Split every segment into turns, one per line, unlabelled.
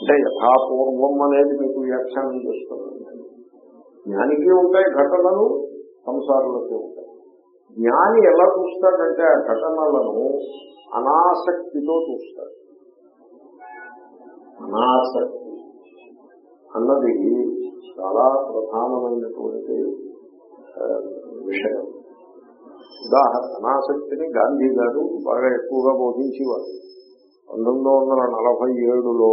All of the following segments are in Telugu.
అంటే యథాపూర్వం అనేది మీకు వ్యాఖ్యానం చేస్తున్నాను జ్ఞానికి ఉంటాయి ఘటనలు సంసారులకి ఉంటాయి. జ్ఞాని ఎలా చూస్తాడంటే ఆ ఘటనలను అనాసక్తితో చూస్తాడు. అనాసక్తి అన్నది చాలా ప్రధానమైనటువంటి విషయం. ఉదాహరణ అనాసక్తిని గాంధీ గారు బాగా ఎక్కువగా బోధించేవారు. పంతొమ్మిది వందల నలభై ఏడులో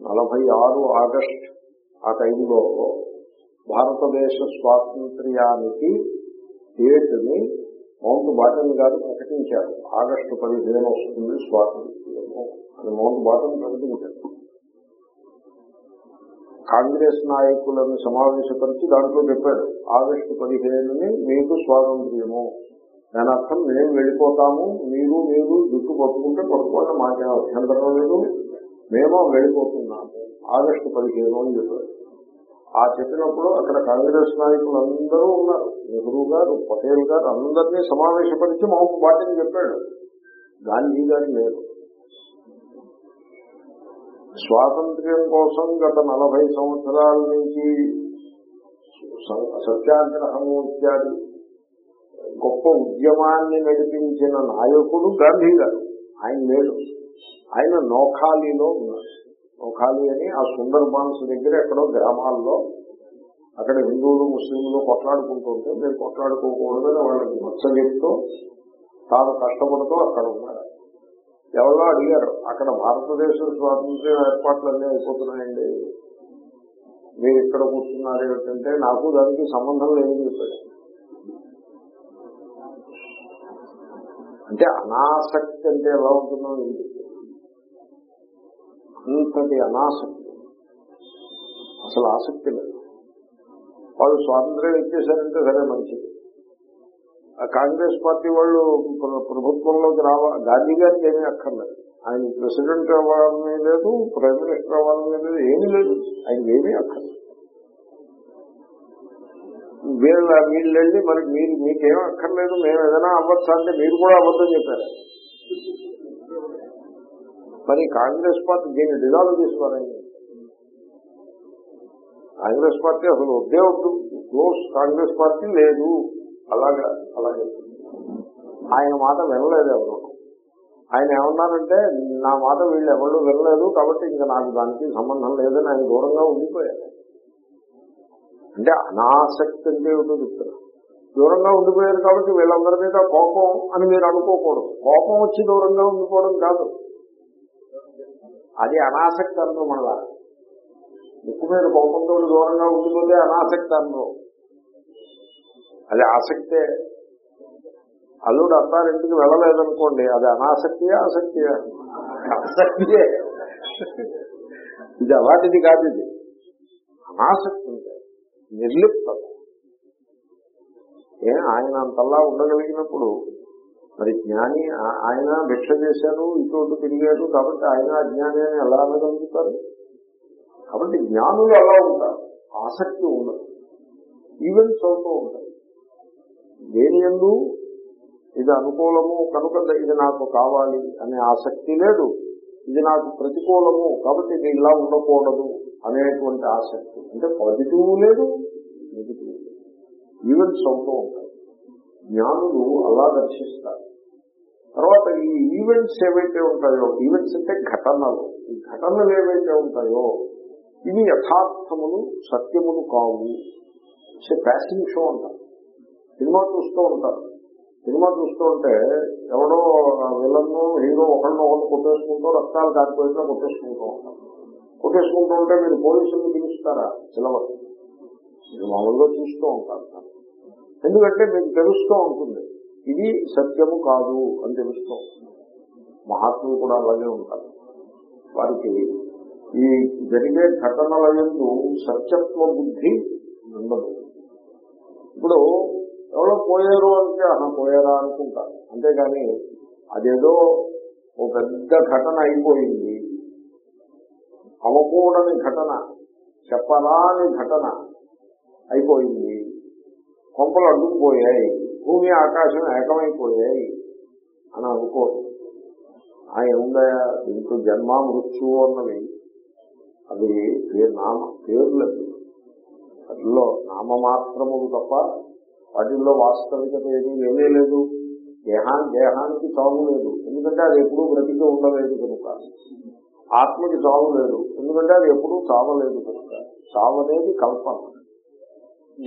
నలభై ఆరు ఆగస్ట్ ఆ టైంలో భారతదేశ స్వాతంత్ర్యానికి డేట్ని మౌంట్ బాటన్ గారు ప్రకటించారు. ఆగస్టు పదిహేను వస్తుంది స్వాతంత్ర్యము అని మౌంట్ బాటన్ ప్రకటించారు. కాంగ్రెస్ నాయకులను సమావేశపరిచి దాంట్లో చెప్పాడు ఆగస్టు పదిహేనుని మీకు స్వాతంత్ర్యము. దాని అర్థం మేము వెళ్ళిపోతాము మీరు మీరు జుట్టు పట్టుకుంటే పట్టుకోవడం మాకేం అభ్యంతరం లేదు. మేము వెళ్ళిపోతున్నాము. ఆగస్టు పదిహేను అని చెప్పారు ఆ చెప్పినప్పుడు అక్కడ కాంగ్రెస్ నాయకులు అందరూ ఉన్నారు. నెహ్రూ గారు పటేల్ గారు అందరినీ సమావేశపరిచి మాకు బాటిని చెప్పాడు. గాంధీ గారు లేరు. స్వాతంత్ర్యం కోసం గత నలభై సంవత్సరాల నుంచి స- సత్యాగ్రహము ఇత్యాది గొప్ప ఉద్యమాన్ని నడిపించిన నాయకుడు గాంధీ గారు. ఆయన లేడు ఆయన నోఖాలీలో ఉన్నారు నోఖాలి అని ఆ సుందర్బాన్స్ దగ్గర ఎక్కడో గ్రామాల్లో అక్కడ హిందువులు ముస్లింలు కొట్లాడుకుంటుంటే మీరు కొట్లాడుకోకూడదని వాళ్ళకి మచ్చ తాను కష్టపడుతూ అక్కడ ఉన్నారు ఎవరో అడిగారు అక్కడ భారతదేశ స్వాతంత్ర్యం ఏర్పాట్లన్నీ అయిపోతున్నాయండి. మీరు ఇక్కడ కూర్చున్నారు ఏమిటంటే నాకు దానికి సంబంధం లేదని చెప్పాడు. అంటే అనాసక్తి అంటే ఎలా ఉంటుందో ఇంతటి అనాసక్తి. అసలు ఆసక్తి లేదు. వాళ్ళు స్వాతంత్ర్యం ఇచ్చేశారంటే సరే మంచిది. ఆ కాంగ్రెస్ పార్టీ వాళ్ళు ప్రభుత్వంలోకి రావ గాంధీ గారికి ఏమీ అక్కర్లేదు. ఆయన ప్రెసిడెంట్ అవ్వాలని లేదు ప్రైమ్ మినిస్టర్ అవ్వాలని లేదు ఏమీ లేదు. ఆయన ఏమీ అక్కర్లేదు. వీళ్ళ వీళ్ళు వెళ్ళి మరి మీరు మీకేం అక్కర్లేదు మేము ఏదైనా అవ్వచ్చు అంటే మీరు కూడా అవ్వద్దని చెప్పారు. మరి కాంగ్రెస్ పార్టీ దీన్ని డిజాల్వ్ చేసుకోవాలని కాంగ్రెస్ పార్టీ అసలు వద్దే వద్దు క్లోజ్ కాంగ్రెస్ పార్టీ లేదు. అలాగా అలాగే. ఆయన మాట వినలేదు ఎవరు. ఆయన ఏమన్నారంటే నా మాట వీళ్ళు ఎవరు వినలేదు కాబట్టి ఇంకా నాకు దానికి సంబంధం లేదని ఆయన దూరంగా ఉండిపోయారు. అంటే అనాసక్తి అంటే ఏమిటో చెప్తారు దూరంగా ఉండిపోయారు కాబట్టి వీళ్ళందరి మీద కోపం అని మీరు అనుకోకూడదు. కోపం వచ్చి దూరంగా ఉండిపోవడం కాదు. అది అనాసక్తి అనరు మళ్ళా ముక్కు మీద కోపంతో దూరంగా ఉండిపోతే అనాసక్తి అనరు అది ఆసక్తే. అల్లుడు అత్తారింటికి వెళ్ళలేదనుకోండి అది అనాసక్తియా ఆసక్తియా? ఆసక్తియే. ఇది అలాంటిది కాదు ఇది. అనాసక్తి ఉంటే నిర్లిప్తత. ఏ ఆయన అంతలా ఉండగలిగినప్పుడు మరి జ్ఞాని ఆయన భిక్ష చేశారు ఇటువంటి తిరిగారు కాబట్టి ఆయన అజ్ఞాని అని ఎలా అనగలుగుతారు కాబట్టి జ్ఞానులు అలా ఉంటారు. ఆసక్తి ఉండదు. ఈవెంట్స్ అవుతూ ఉంటాయి. దేని ఎందు? ఇది అనుకూలము కనుక ఇది నాకు కావాలి అనే ఆసక్తి లేదు. ఇది నాకు ప్రతికూలము కాబట్టి ఇది ఇలా ఉండకూడదు అనేటువంటి ఆసక్తి. అంటే పాజిటివ్ లేదు నెగిటివ్ లేదు. ఈవెంట్స్ అవుతూ ఉంటాయి. జ్ఞానులు అలా దర్శిస్తారు. తర్వాత ఈ ఈవెంట్స్ ఏవైతే ఉంటాయో ఈవెంట్స్ అంటే ఘటనలు ఈ ఘటనలు ఏవైతే ఉంటాయో ఇవి యథార్థములు సత్యములు కావు. ప్యాసింగ్ షో అంటారు. సినిమా చూస్తూ ఉంటారు. సినిమా చూస్తూ ఉంటే ఎవడో విలన్ హీరో ఒకరిని ఒకళ్ళు కొట్టేసుకుంటూ రక్తాలు కాకపోయినా కొట్టేసుకుంటూ ఉంటారు. కొట్టేసుకుంటూ ఉంటే మీరు పోలీసులు పిలుస్తారా? సిలబస్ మీరు మామూలుగా చూస్తూ ఉంటారు. ఎందుకంటే మీకు తెలుస్తూ ఉంటుంది. ఇది సత్యము కాదు అని తెలుస్తాం. మహాత్ములు కూడా అలాగే ఉంటారు. వారికి ఈ జరిగే ఘటనల ఎందు సత్యత్వ బుద్ధి ఉండదు. ఇప్పుడు ఎవరో పోయారు అంటే అహా పోయారా అనుకుంటారు. అంతేగాని అదేదో ఒక పెద్ద ఘటన అయిపోయింది. అవకూడని ఘటన చెప్పరాని ఘటన అయిపోయింది. కొంపలు అడ్డుకుపోయాయి. భూమి ఆకాశం ఏకమైపోయాయి అని అనుకోరు ఆయన ఉందా? దీంట్లో జన్మ మృత్యు అన్నవి అవి పేరు నామ పేర్లేదు వాటిల్లో నామమాత్రములు తప్ప వాటిల్లో వాస్తవికత ఏమీ లేనే లేదు. దేహాన్ని దేహానికి చావు లేదు. ఎందుకంటే అది ఎప్పుడూ బ్రతికి ఉండలేదు కనుక. ఆత్మకి చావు లేదు. ఎందుకంటే అది ఎప్పుడూ చావలేదు కనుక. చావనేది కల్పన.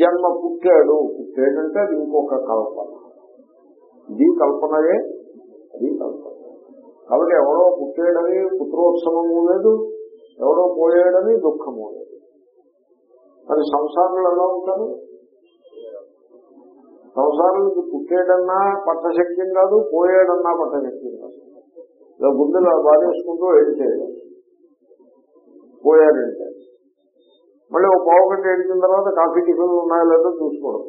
జన్మ పుట్టాడు. పుట్టాడంటే అది ఇంకొక కల్పన. ఇది కల్పనయే అది కల్పన. కాబట్టి ఎవడో పుట్టాడని పుత్రోత్సవము లేదు ఎవడో పోయాడని దుఃఖము లేదు. మరి సంసారంలో ఎలా ఉంటారు? సంసారానికి పుట్టాడన్నా పట్టశక్యం కాదు పోయాడన్నా పట్టశక్యం కాదు. ఇలా గుండెలు బాధేసుకుంటూ ఏడిచేయడం పోయాడంటే. మళ్ళీ ఒక పావు గంట ఏడిచిన తర్వాత కాఫీ టిఫిన్లు ఉన్నాయో లేదో చూసుకోవడం.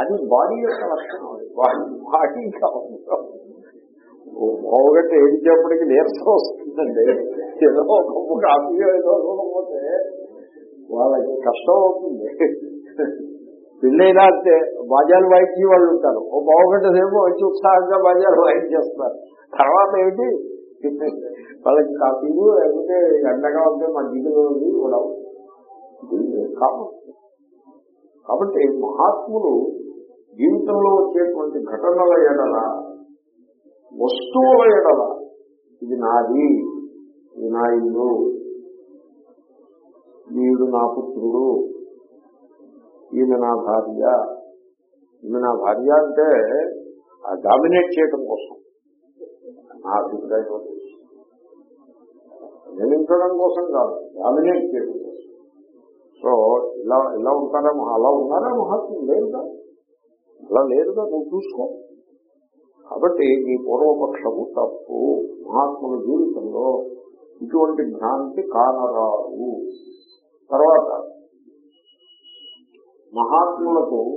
అది బాడీ యొక్క లక్షణం. బాడీ కావాలి ఓ పావు గంట ఏడిచేపటికి నీరసం వస్తుందండి. ఏదో ఒక కాఫీ ఏదో ఇవ్వకపోతే వాళ్ళకి కష్టం అవుతుంది. పెళ్ళైనా అంతే బాజాలు వాయించి వాళ్ళు ఉంటారు. ఓ పావు గంట సేపు వచ్చి ఉత్సాహంగా బాజాలు వాయించేస్తారు. తర్వాత ఏమిటి? వాళ్ళకి కాఫీలు లేకపోతే ఎండగా ఉంటే మా దిగులు కూడా ఇది కాబట్టి మహాత్ములు జీవితంలో వచ్చేటువంటి ఘటనల ఎడల వస్తువుల ఎడల ఇది నాది ఇది నా ఇల్లు వీడు నా పుత్రుడు ఈమె నా భార్య. ఈమె నా భార్య అంటే డామినేట్ చేయటం కోసం. నా అభిప్రాయం అది. కోసం కాదు డామినేట్ చేయడం కోసం. సో ఇలా ఇలా ఉంటారా అలా ఉన్నారా మహాత్ములు? లేరుగా? అలా లేరుగా? నువ్వు చూసుకో. కాబట్టి మీ పూర్వపక్షము తప్పు. మహాత్ముల జీవితంలో ఇటువంటి భ్రాంతి కానరాదు. తర్వాత మహాత్ములకు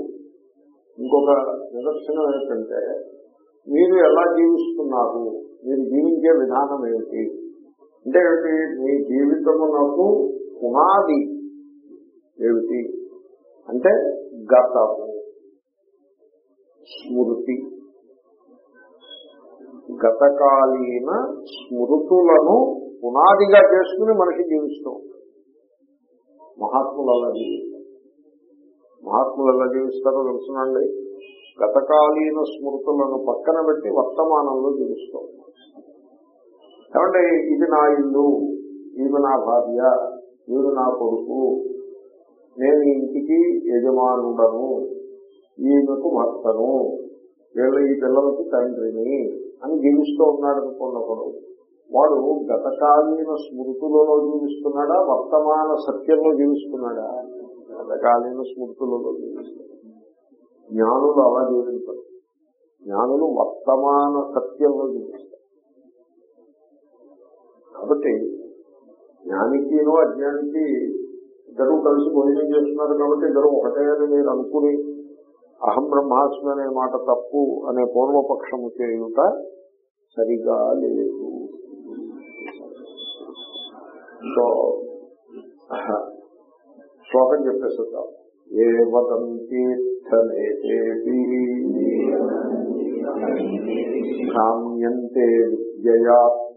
ఇంకొక నిదర్శనం ఏంటంటే మీరు ఎలా జీవిస్తున్నారు? మీరు జీవించే విధానం ఏమిటి అంటే ఏమిటి మీ జీవితమునకు పునాది ఏమిటి? అంటే గతము స్మృతి. గతకాలీన స్మృతులను పునాదిగా చేసుకుని మనిషి జీవిస్తాం. మహాత్ములు అలా జీవిస్తారు. మహాత్ములు ఎలా జీవిస్తారో తెలుసునండి. గతకాలీన స్మృతులను పక్కన పెట్టి వర్తమానంలో జీవిస్తాం. ఏమంటే ఇది నా ఇల్లు ఈమె నా భార్య వీడు నా కొడుకు నేను ఇంటికి యజమానుడను ఈమెకు భర్తను వీళ్ళ ఈ పిల్లలకి తండ్రిని అని జీవిస్తూ ఉన్నాడు అనుకున్నప్పుడు వాడు గతకాలీన స్మృతులలో జీవిస్తున్నాడా వర్తమాన సత్యంలో జీవిస్తున్నాడా? గతకాలీన స్మృతులలో జీవిస్తున్నాడు. జ్ఞానులు అలా జీవించరు. జ్ఞానులు వర్తమాన సత్యంలో జీవిస్తారు. కాబట్టి జ్ఞానికిను అజ్ఞానికి ఇద్దరు కలిసి భోజనం చేస్తున్నారు కాబట్టి ఇద్దరు ఒకటే అని మీరు అనుకుని అహం బ్రహ్మాస్మి అనే మాట తప్పు అనే పూర్వపక్షము చేయుట సరిగా లేదు. సో శ్లోకం చెప్పేస్తుంటాం ఏ భ్రామ్యంతే విద్యయా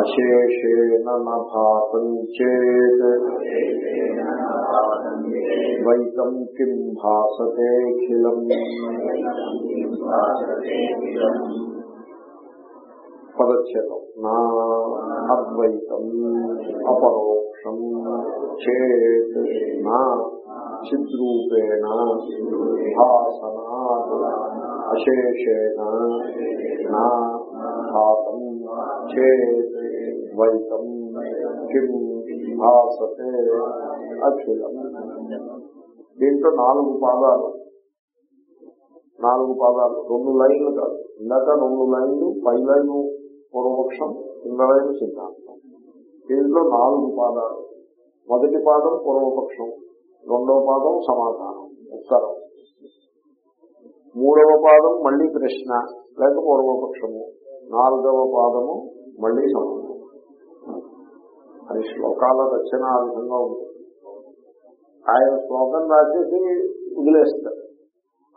అశేషేణ నాతం చేత్ ద్వైతం కిం భాసతేఖిలం పదచ్ఛేదం నా అద్వైతం అపరోక్షం చేత్ నా చిద్రూపేణ భాసనా అశేషేణ నా భాతం చేత్ ద్వైతం కిం భాసతే అఖిలం. దీంట్లో నాలుగు పాదాలు. నాలుగు పాదాలు. రెండు లైన్లు కాదు. ఇందాక రెండు లైన్లు పై లైను పూర్వపక్షం కింద లైను సిద్ధాంతం. దీంట్లో నాలుగు పాదాలు. మొదటి పాదం పూర్వపక్షం రెండవ పాదం సమాధానం ఉత్తరం. మూడవ పాదం మళ్ళీ ప్రశ్న లేక పూర్వపక్షము. నాలుగవ పాదము మళ్ళీ సమాధానం అది శ్లోకాల రచన ఆ విధంగా ఉంటుంది ఆయన శ్లోకం రాసేసి వదిలేస్తారు.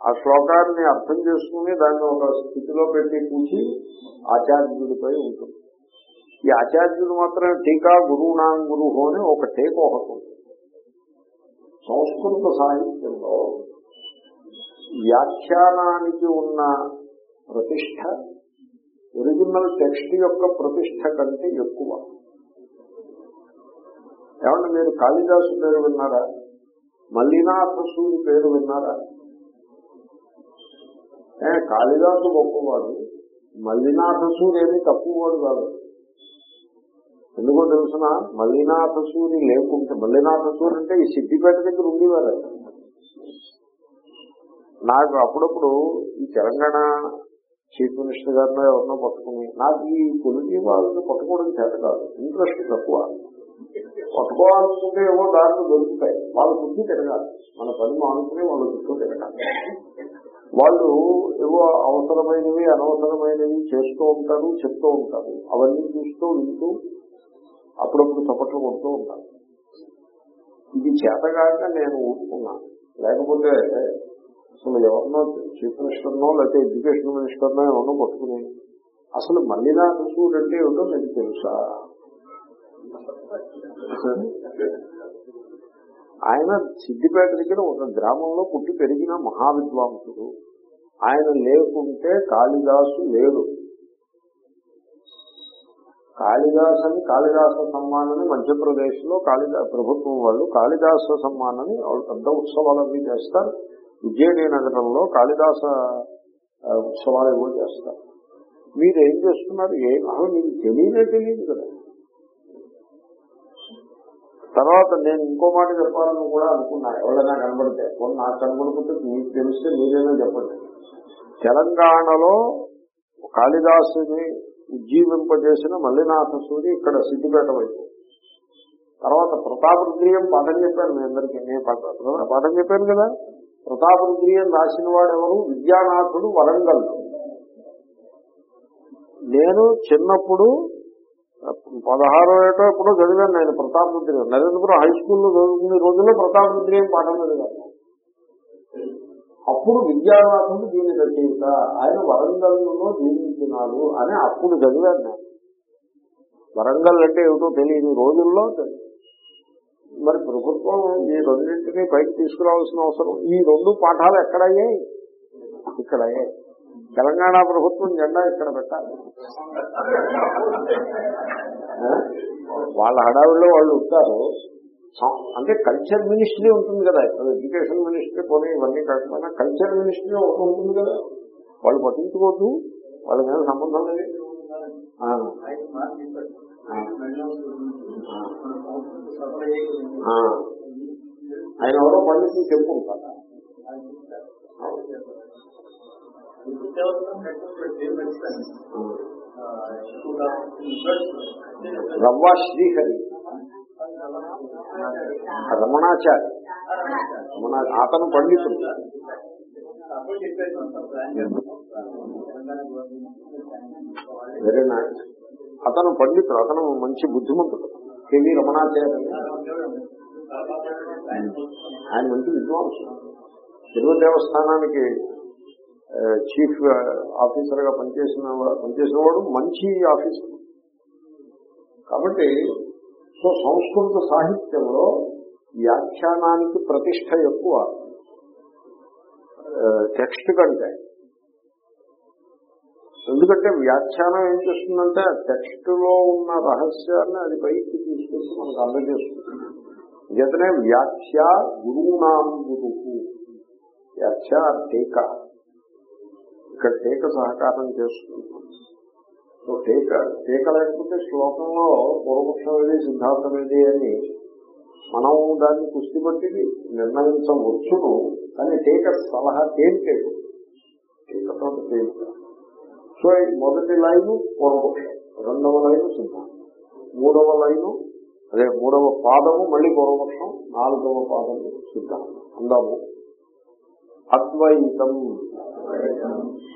ఆ శ్లోకాన్ని అర్థం చేసుకుని దాన్ని ఒక స్థితిలో పెట్టి కూర్చి ఆచార్యుడిపై ఉంటుంది. ఈ ఆచార్యుడు మాత్రం టీకా గురువునాం గురువు అని ఒక టేక్ ఒకటి ఉంటుంది సంస్కృత సాహిత్యంలో వ్యాఖ్యానానికి ఉన్న ప్రతిష్ట ఒరిజినల్ టెక్స్ట్ యొక్క ప్రతిష్ట కంటే ఎక్కువ. ఏమన్నా మీరు కాళిదాసు పేరు విన్నారా? మల్లినాథ సూరి పేరు విన్నారా? ఏ కాళిదాసు గొప్పవాడు. మల్లినాథ సూరి ఏమి తక్కువవాడు కాదు. ఎందుకో తెలుసిన? మల్లినాథ సూరి లేకుంటే మల్లినాథ సూరి అంటే ఈ సిద్దిపేట దగ్గర ఉండేవారు. నాకు అప్పుడప్పుడు ఈ తెలంగాణ చీఫ్ మినిస్టర్ గారిలో ఎవరినో పట్టుకుని నాకు ఈ పొలిటీ వాళ్ళని పట్టుకోవడం చేత కాదు ఇంట్రెస్ట్ తక్కువ. పట్టుకోవాలనుకుంటే ఏవో దారులు దొరుకుతాయి. వాళ్ళ చుట్టూ తిరగాలి. మన పని మానుకుని వాళ్ళ చుట్టూ తిరగాలి. వాళ్ళు ఏవో అవసరమైనవి అనవసరమైనవి చేస్తూ ఉంటారు చెప్తూ ఉంటారు. అవన్నీ చూస్తూ వింటూ అప్పుడప్పుడు చప్పట్లు కొడుతూ ఉంటారు. ఇది చేతగాక నేను ఊరుకున్నాను. లేకపోతే అసలు ఎవరినో చీఫ్ మినిస్టర్నో లేకపోతే ఎడ్యుకేషన్ మినిస్టర్నో ఎవరినో పట్టుకుని అసలు మల్లినాథ సూడ్ అంటే ఏమిటో మీకు తెలుసా? ఆయన సిద్దిపేట దగ్గర ఒక గ్రామంలో పుట్టి పెరిగిన మహావిద్వాంసుడు. ఆయన లేకుంటే కాళిదాసు లేడు. కాళిదాస్ అని కాళిదాస సమ్మానని మధ్యప్రదేశ్లో కాళిదా ప్రభుత్వం వాళ్ళు కాళిదాస సమ్మానని వాళ్ళు పెద్ద ఉత్సవాలు అవి చేస్తారు. విజయనగర నగరంలో కాళిదాస ఉత్సవాలు ఏవో చేస్తారు. మీరు ఏం చేస్తున్నారు? ఏ? అసలు మీకు తెలియనే తెలియదు కదా. తర్వాత నేను ఇంకో మాట చెప్పాలని కూడా అనుకున్నా. ఎవరైనా కనబడితే నాకు కనబడిపోతే మీకు తెలిస్తే మీరేమో చెప్పండి. తెలంగాణలో కాళిదాసుని ఉజ్జీవింపజేసిన మల్లినాథ సూరి ఇక్కడ సిద్దిపేట వైపు. తర్వాత ప్రతాపరుద్రియం పాఠం చెప్పాను మీ అందరికీ. నేను పాఠం చెప్పాను కదా. ప్రతాపరుద్రియం రాసిన వాడు ఎవరు విద్యానాథుడు వరంగల్. నేను చిన్నప్పుడు పదహారో ఏటో ఎప్పుడో చదివాను నేను ప్రతాపరుద్రి నరేంద్రపురం హై స్కూల్లో చదువుకునే రోజుల్లో ప్రతాపరుద్రియం పాఠం చదివాను. అప్పుడు విద్యానాథుడు దీని రచయిత. ఆయన వరంగల్లో జీవించినాడు అని అప్పుడు చదివాను నేను. వరంగల్ అంటే ఏమిటో తెలియని రోజుల్లో మరి ప్రభుత్వం ఈ రెండింటినీ పైకి తీసుకురావాల్సిన అవసరం. ఈ రెండు పాఠాలు ఎక్కడయ్యాయి? ఇక్కడయ్యాయి. తెలంగాణ ప్రభుత్వం జెండా ఇక్కడ పెట్టాలి. వాళ్ళ హడావిడిలో వాళ్ళు ఉంటారు. అంటే కల్చర్ మినిస్ట్రీ ఉంటుంది కదా. ఇప్పుడు ఎడ్యుకేషన్ మినిస్ట్రీ పోనీ ఇవన్నీ కాకపోయినా కల్చర్ మినిస్ట్రీ ఒకటి ఉంటుంది కదా. వాళ్ళు పట్టించుకోవద్దు. వాళ్ళ మీద సంబంధం లేదు. ఆయన ఎవరో పండితులు చెప్పుకుంటారు. రవ్వ శ్రీహరి. రమణాచారి. రమణ అతను పండితుడు. వెరీ నైస్ అతను పండితుడు అతను మంచి బుద్ధిమంతుడు. కెవి రమణాచార్య ఆయన మంచి విద్వాంసుడు. తిరుమల దేవస్థానానికి చీఫ్ ఆఫీసర్గా పనిచేసిన పనిచేసిన వాడు మంచి ఆఫీసర్. కాబట్టి సో సంస్కృత సాహిత్యంలో వ్యాఖ్యానానికి ప్రతిష్ట ఎక్కువ. టెక్స్ట్ కంటే. ఎందుకంటే వ్యాఖ్యానం ఏం చేస్తుందంటే ఆ టెక్స్ట్లో ఉన్న రహస్యాన్ని అది బయటికి తీసుకొచ్చి మనకు అందజేస్తుంది జతనే వ్యాఖ్య గురువునాం గురువు వ్యాఖ్య టీక. ఇక్కడ టీక సహకారం చేస్తుంది సో టీక టీక లేకపోతే శ్లోకంలో పూర్వపక్షం ఏది సిద్ధాంతం ఏది అని మనం దాన్ని కుస్తి పట్టి నిర్ణయించవచ్చును కానీ టీక సలహా తేలికేదు టీకతో తేలిక సో మొదటి లైను పూర్వపక్షం రెండవ లైను సిద్ధాంతం మూడవ లైను అదే మూడవ పాదము మళ్ళీ పూర్వపక్షం నాలుగవ పాదము సిద్ధాంతం అందాము. అద్వైతం.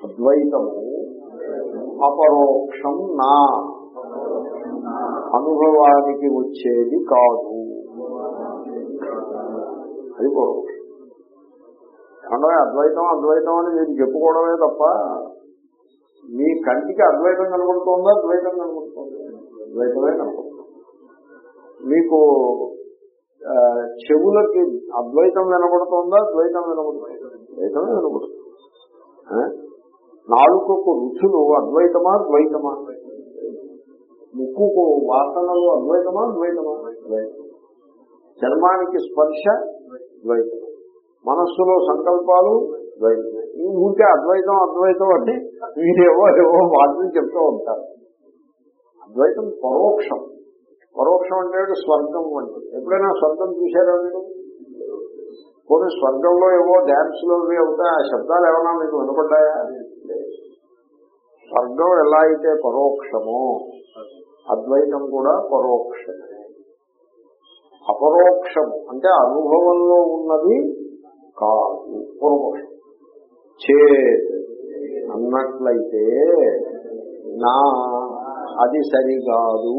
అద్వైతము. అపరోక్షం నా. అనుభవానికి వచ్చేది కాదు. అది పూర్వపక్షం. అంటే అద్వైతం అద్వైతం అని నేను చెప్పుకోవడమే తప్ప మీ కంటికి అద్వైతం కనబడుతుందా ద్వైతం కనబడుతుంది? ద్వైతమే కనబడుతుంది. మీకు చెవులకి అద్వైతం వినబడుతుందా ద్వైతం వినబడుతుంది? ద్వైతమే వినబడుతుంది. ఆ? రుచులు అద్వైతమా ద్వైతమా? ముక్కుకు వాసనలు అద్వైతమా ద్వైతమా? ద్వైతం చర్మానికి స్పర్శ ద్వైతం మనస్సులో సంకల్పాలు ద్వైతం ఊరికే అద్వైతం అద్వైతం అంటే మీరేవో ఏవో వాటిని చెప్తూ ఉంటారు. అద్వైతం పరోక్షం. పరోక్షం అంటే స్వర్గం వంటిది. ఎప్పుడైనా స్వర్గం చూసారా మీరు? కొన్ని స్వర్గంలో ఏవో డ్యాన్స్లో అవుతాయి. ఆ శబ్దాలు ఏమైనా మీకు వినపడ్డాయా? స్వర్గం ఎలా అయితే పరోక్షమో అద్వైతం కూడా పరోక్షమే. అపరోక్షము అంటే అనుభవంలో ఉన్నది కాదు పూర్వపక్షం చే అన్నట్లయితే నా అది సరికాదు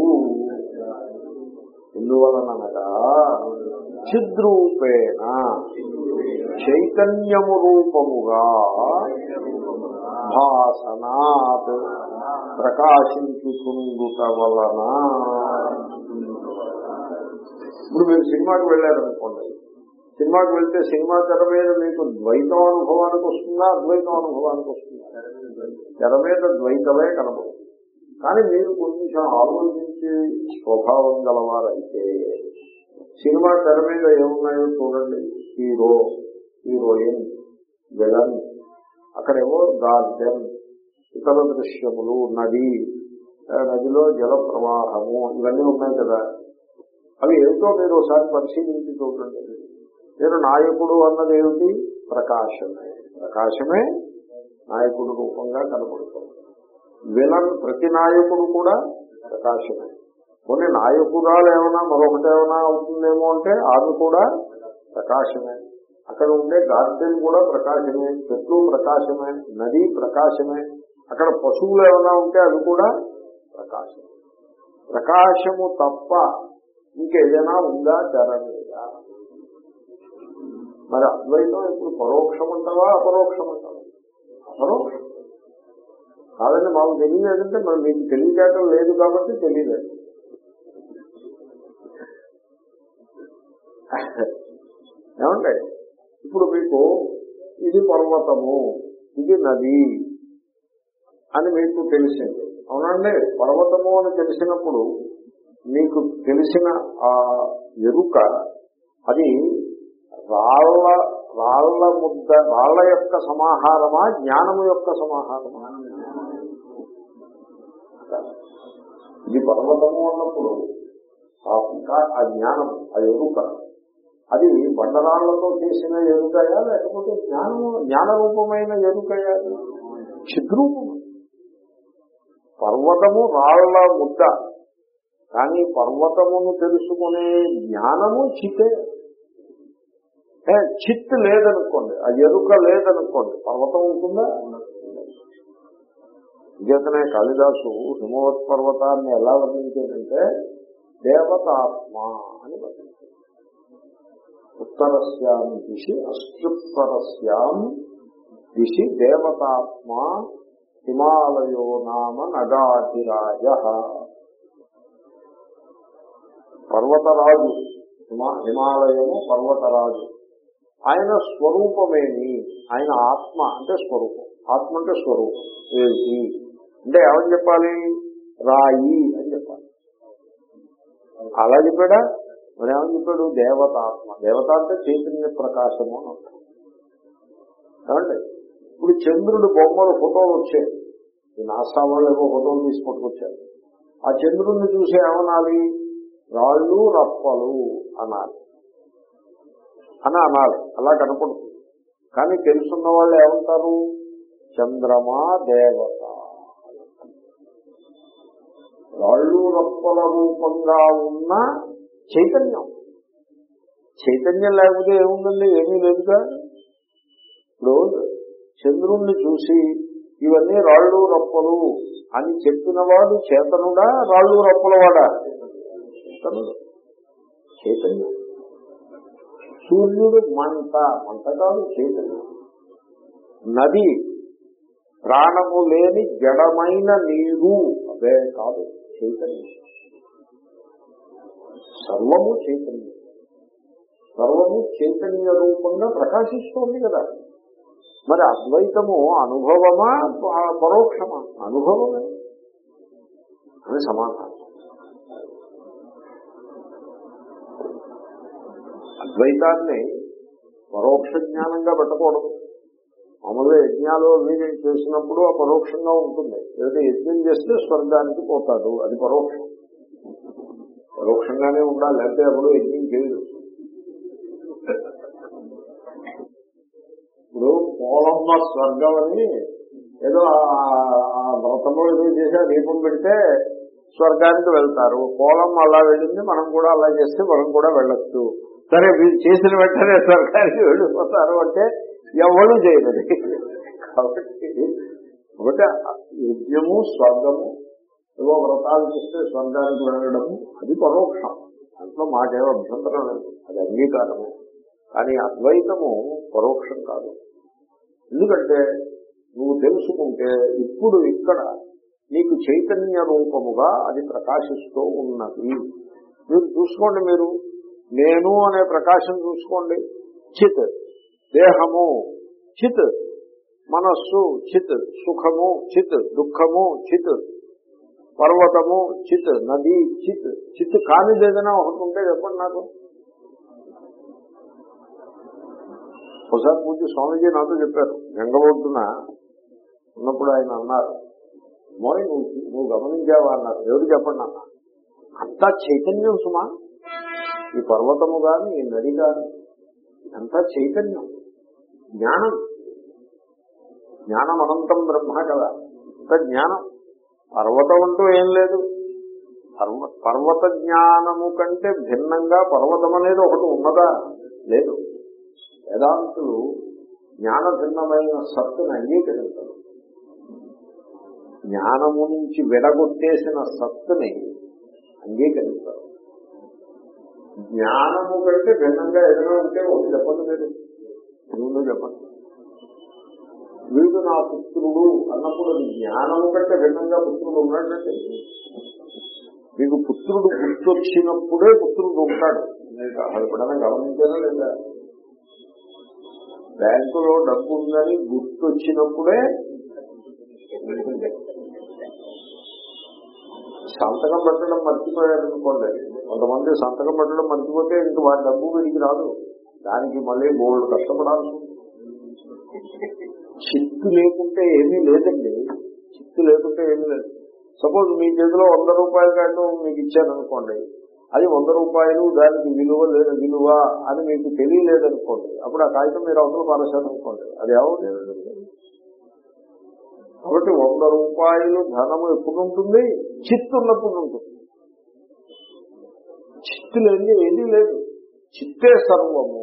ఎందువలనగా చిద్రూపేణ చైతన్యము రూపముగా భాసనాత్ ప్రకాశించుకుందుట వలన. ఇప్పుడు మీరు సినిమాకి వెళ్ళారనుకోండి సినిమాకి వెళ్తే సినిమా తెర మీద మీకు ద్వైతం అనుభవానికి వస్తుందా అద్వైతం అనుభవానికి వస్తుందా? తెర మీద ద్వైతమే కనబడుతుంది కానీ మీరు కొంచెం ఆలోచించి స్వభావం గలవారైతే సినిమా తెర మీద ఏమున్నాయో చూడండి. హీరో హీరోయిన్ విలన్ అక్కడేమో గార్డెన్ ఇతర దృశ్యములు నది నదిలో జల ప్రవాహము ఇవన్నీ ఉన్నాయి కదా. అవి ఏమిటో మీరు ఒకసారి పరిశీలించి చూడండి. నేను నాయకుడు అన్నది ఏమిటి? ప్రకాశమే. ప్రకాశమే నాయకుడు రూపంగా కనబడుతుంది విలన్ ప్రతి నాయకుడు కూడా ప్రకాశమే. కొన్ని నాయకురాలు ఏమైనా మరొకటి ఏమైనా అవుతుందేమో అంటే ఆమె కూడా ప్రకాశమే. అక్కడ ఉండే గార్డెన్ కూడా ప్రకాశమే. చెట్లు ప్రకాశమే. నది ప్రకాశమే. అక్కడ పశువులు ఏమైనా ఉంటే అవి కూడా ప్రకాశమే. ప్రకాశము తప్ప ఇంకేదైనా ఉందా? తెర మీద మరి అద్వైతం ఇప్పుడు పరోక్షం అంటావా అపరోక్షం. అంటావా అపరోక్షం కాదండి మాకు తెలియలేదంటే మరి మీకు తెలియచేయటం లేదు కాబట్టి తెలియలేదు. ఏమంటే ఇప్పుడు మీకు ఇది పర్వతము ఇది నది అని మీకు తెలిసింది. అవునండి పర్వతము అని తెలిసినప్పుడు మీకు తెలిసిన ఆ ఎరుక అది రాళ్ళ రాళ్ళ ముద్ద రాళ్ళ యొక్క సమాహారమా జ్ఞానము యొక్క సమాహారమా? ఇది పర్వతము అన్నప్పుడు ఆ ఇంకా ఆ జ్ఞానం ఆ ఎరుక. అది బండరాళ్ళతో చేసిన ఎరుకయా లేకపోతే జ్ఞానము జ్ఞాన రూపమైన ఎరుకయా? చిద్రూపము పర్వతము రాళ్ళ ముద్ద. కానీ పర్వతమును తెలుసుకునే జ్ఞానము చితే. చిత్ లేదనుకోండి. ఆ ఎరుక లేదనుకోండి. పర్వతం ఉంటుందా? ఇంకేతనే కాళిదాసు హిమవత్ పర్వతాన్ని ఎలా వర్ణించాడంటే దేవతాత్మ అని వర్ణించాడు. ఉత్తరస్యాం దిశి అస్త్యుత్తరస్యాం దిశి దేవతాత్మ హిమాలయో నామ నగాధిరాజ పర్వతరాజు హిమా హిమాలయము పర్వతరాజు. ఆయన స్వరూపమేమి? ఆయన ఆత్మ అంటే స్వరూపం. ఆత్మ అంటే స్వరూపం. ఏమిటి అంటే ఏమని చెప్పాలి? రాయి అని చెప్పాలి. అలా చెప్పాడా? మరి ఏమని చెప్పాడు? దేవత ఆత్మ దేవత అంటే చైతన్య ప్రకాశము అని అర్థం. ఇప్పుడు చంద్రుడు బొమ్మలు ఫోటోలు వచ్చాయి. ఈ నాసా వాళ్ళు ఏవో ఫోటోలు తీసి ఆ చంద్రుడిని చూసి ఏమనాలి? రాళ్ళు రప్పలు అనాలి. అని అనాలి. అలా కనపడుతుంది. కానీ తెలుసున్న వాళ్ళు ఏమంటారు? చంద్రమా దేవత. రాళ్ళు రప్పల రూపంగా ఉన్న చైతన్యం. చైతన్యం లేకపోతే ఏముందండి? ఏమీ లేదుగా? ఇప్పుడు చంద్రుణ్ణి చూసి ఇవన్నీ రాళ్ళు రప్పలు అని చెప్పినవాడు చేతనుడా? రాళ్ళు రప్పలవాడా? చేతనుడు చైతన్యం సూర్యుడు మంట మంట కాదు చైతన్యం. నది ప్రాణము లేని జడమైన నీరు అదే కాదు చైతన్యం. సర్వము చైతన్యం. సర్వము చైతన్య రూపంగా ప్రకాశిస్తోంది కదా. మరి అద్వైతము అనుభవమా పరోక్షమా? అనుభవమే. అని సమాధానం. అద్వైతాన్ని పరోక్ష జ్ఞానంగా పెట్టకూడదు. మామూలుగా యజ్ఞాలు అవి చేసినప్పుడు ఆ పరోక్షంగా ఉంటుంది. ఏదైతే యజ్ఞం చేస్తే స్వర్గానికి పోతాడు అది పరోక్షం. పరోక్షంగానే ఉండాలి లేకపోతే ఎప్పుడు యజ్ఞం చేయదు ఇప్పుడు పోలమ్మ స్వర్గం అని ఏదో ఆ- వ్రతంలో ఏదో చేసి దీపం పెడితే స్వర్గానికి వెళ్తారు. పోలమ్మ అలా వెళ్ళింది మనం కూడా అలా చేస్తే మనం కూడా వెళ్ళొచ్చు. సరే వీళ్ళు చేసిన వెంటనే స్వర్గానికి వెళ్ళిపోతారు అంటే ఎవరు చేయలేదు కాబట్టి ఒకటి యజ్ఞము స్వర్గము ఏవో వ్రతాలు చేస్తే స్వర్గానికి వెళ్ళడము అది పరోక్షం. దాంట్లో మాకేమో అభ్యంతరం లేదు. అది అంగీకారము. కానీ అద్వైతము పరోక్షం కాదు. ఎందుకంటే నువ్వు తెలుసుకుంటే ఇప్పుడు ఇక్కడ నీకు చైతన్య రూపముగా అది ప్రకాశిస్తూ ఉన్నది. మీరు చూసుకోండి మీరు. నేను అనే ప్రకాశం చూసుకోండి. చిత్. దేహము. చిత్. మనస్సు. చిత్. సుఖము. చిత్. దుఃఖము. చిత్. పర్వతము. చిత్. నది. చిత్. చిత్ కానిది ఏదైనా ఒకటి ఉంటే చెప్పండి నాకు. ఒకసారి పూజ స్వామీజీ నాతో చెప్పారు. గంగబొడ్డున ఉన్నప్పుడు ఆయన అన్నారు మోయ్ నువ్వు నువ్వు గమనించావా? అన్నారు. ఎవరు చెప్పండి అన్న? అంతా చైతన్యం సుమా. ఈ పర్వతము గాని ఈ నది గాని ఇదంతా చైతన్యం జ్ఞానం. జ్ఞానం అనంతం బ్రహ్మ కదా ఇంత జ్ఞానం. పర్వతం అంటూ ఏం లేదు. పర్వ పర్వత జ్ఞానము కంటే భిన్నంగా పర్వతం అనేది ఒకటి ఉన్నదా? లేదు. వేదాంతులు జ్ఞాన భిన్నమైన సత్తుని అంగీకరించరు. జ్ఞానము నుంచి విడగొట్టేసిన సత్తుని అంగీకరించరు. జ్ఞానము కంటే భిన్నంగా ఏదైనా ఉంటే ఒకటి చెప్పండి మీరు. నువ్వు చెప్పండి. వీడు నా పుత్రుడు అన్నప్పుడు అది జ్ఞానము కంటే భిన్నంగా పుత్రుడు ఉన్నాడంటే? మీకు పుత్రుడు గుర్తొచ్చినప్పుడే పుత్రుడు ఉంటాడు. అసలు ఎప్పుడైనా గమనించారా లేదా? బ్యాంకులో డబ్బు ఉందని గుర్తొచ్చినప్పుడే. సంతకం పెట్టడం మర్చిపోయారు అనుకోండి కొంతమంది సంతకం పెట్టడం మర్చిపోతే ఇంక వాడి డబ్బు వీడికి రాదు. దానికి మళ్ళీ గోల్డ్ కష్టపడాల్సి చిత్తు లేకుంటే ఏమీ లేదండి. చిత్తు లేకుంటే ఏమీ లేదు. సపోజ్ మీ చేతిలో వంద రూపాయల కాదు మీకు ఇచ్చారనుకోండి. అది వంద రూపాయలు దానికి విలువ లేదు విలువ అని మీకు తెలియలేదనుకోండి. అప్పుడు ఆ కాగితం మీరు అవసరం పారేశారనుకోండి. అది ఎవరు కాబట్టి వంద రూపాయలు ధనము ఎప్పుడు ఉంటుంది? చిత్తు ఉన్నప్పుడు ఉంటుంది. చిత్తు లేని ఏదీ లేదు. చిత్తే సర్వము.